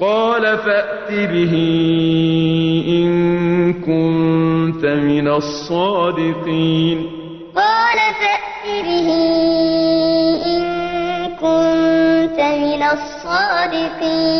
قال فأت به إن كنت من الصادقين. قال فأت به إن كنت من الصادقين.